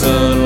Sun.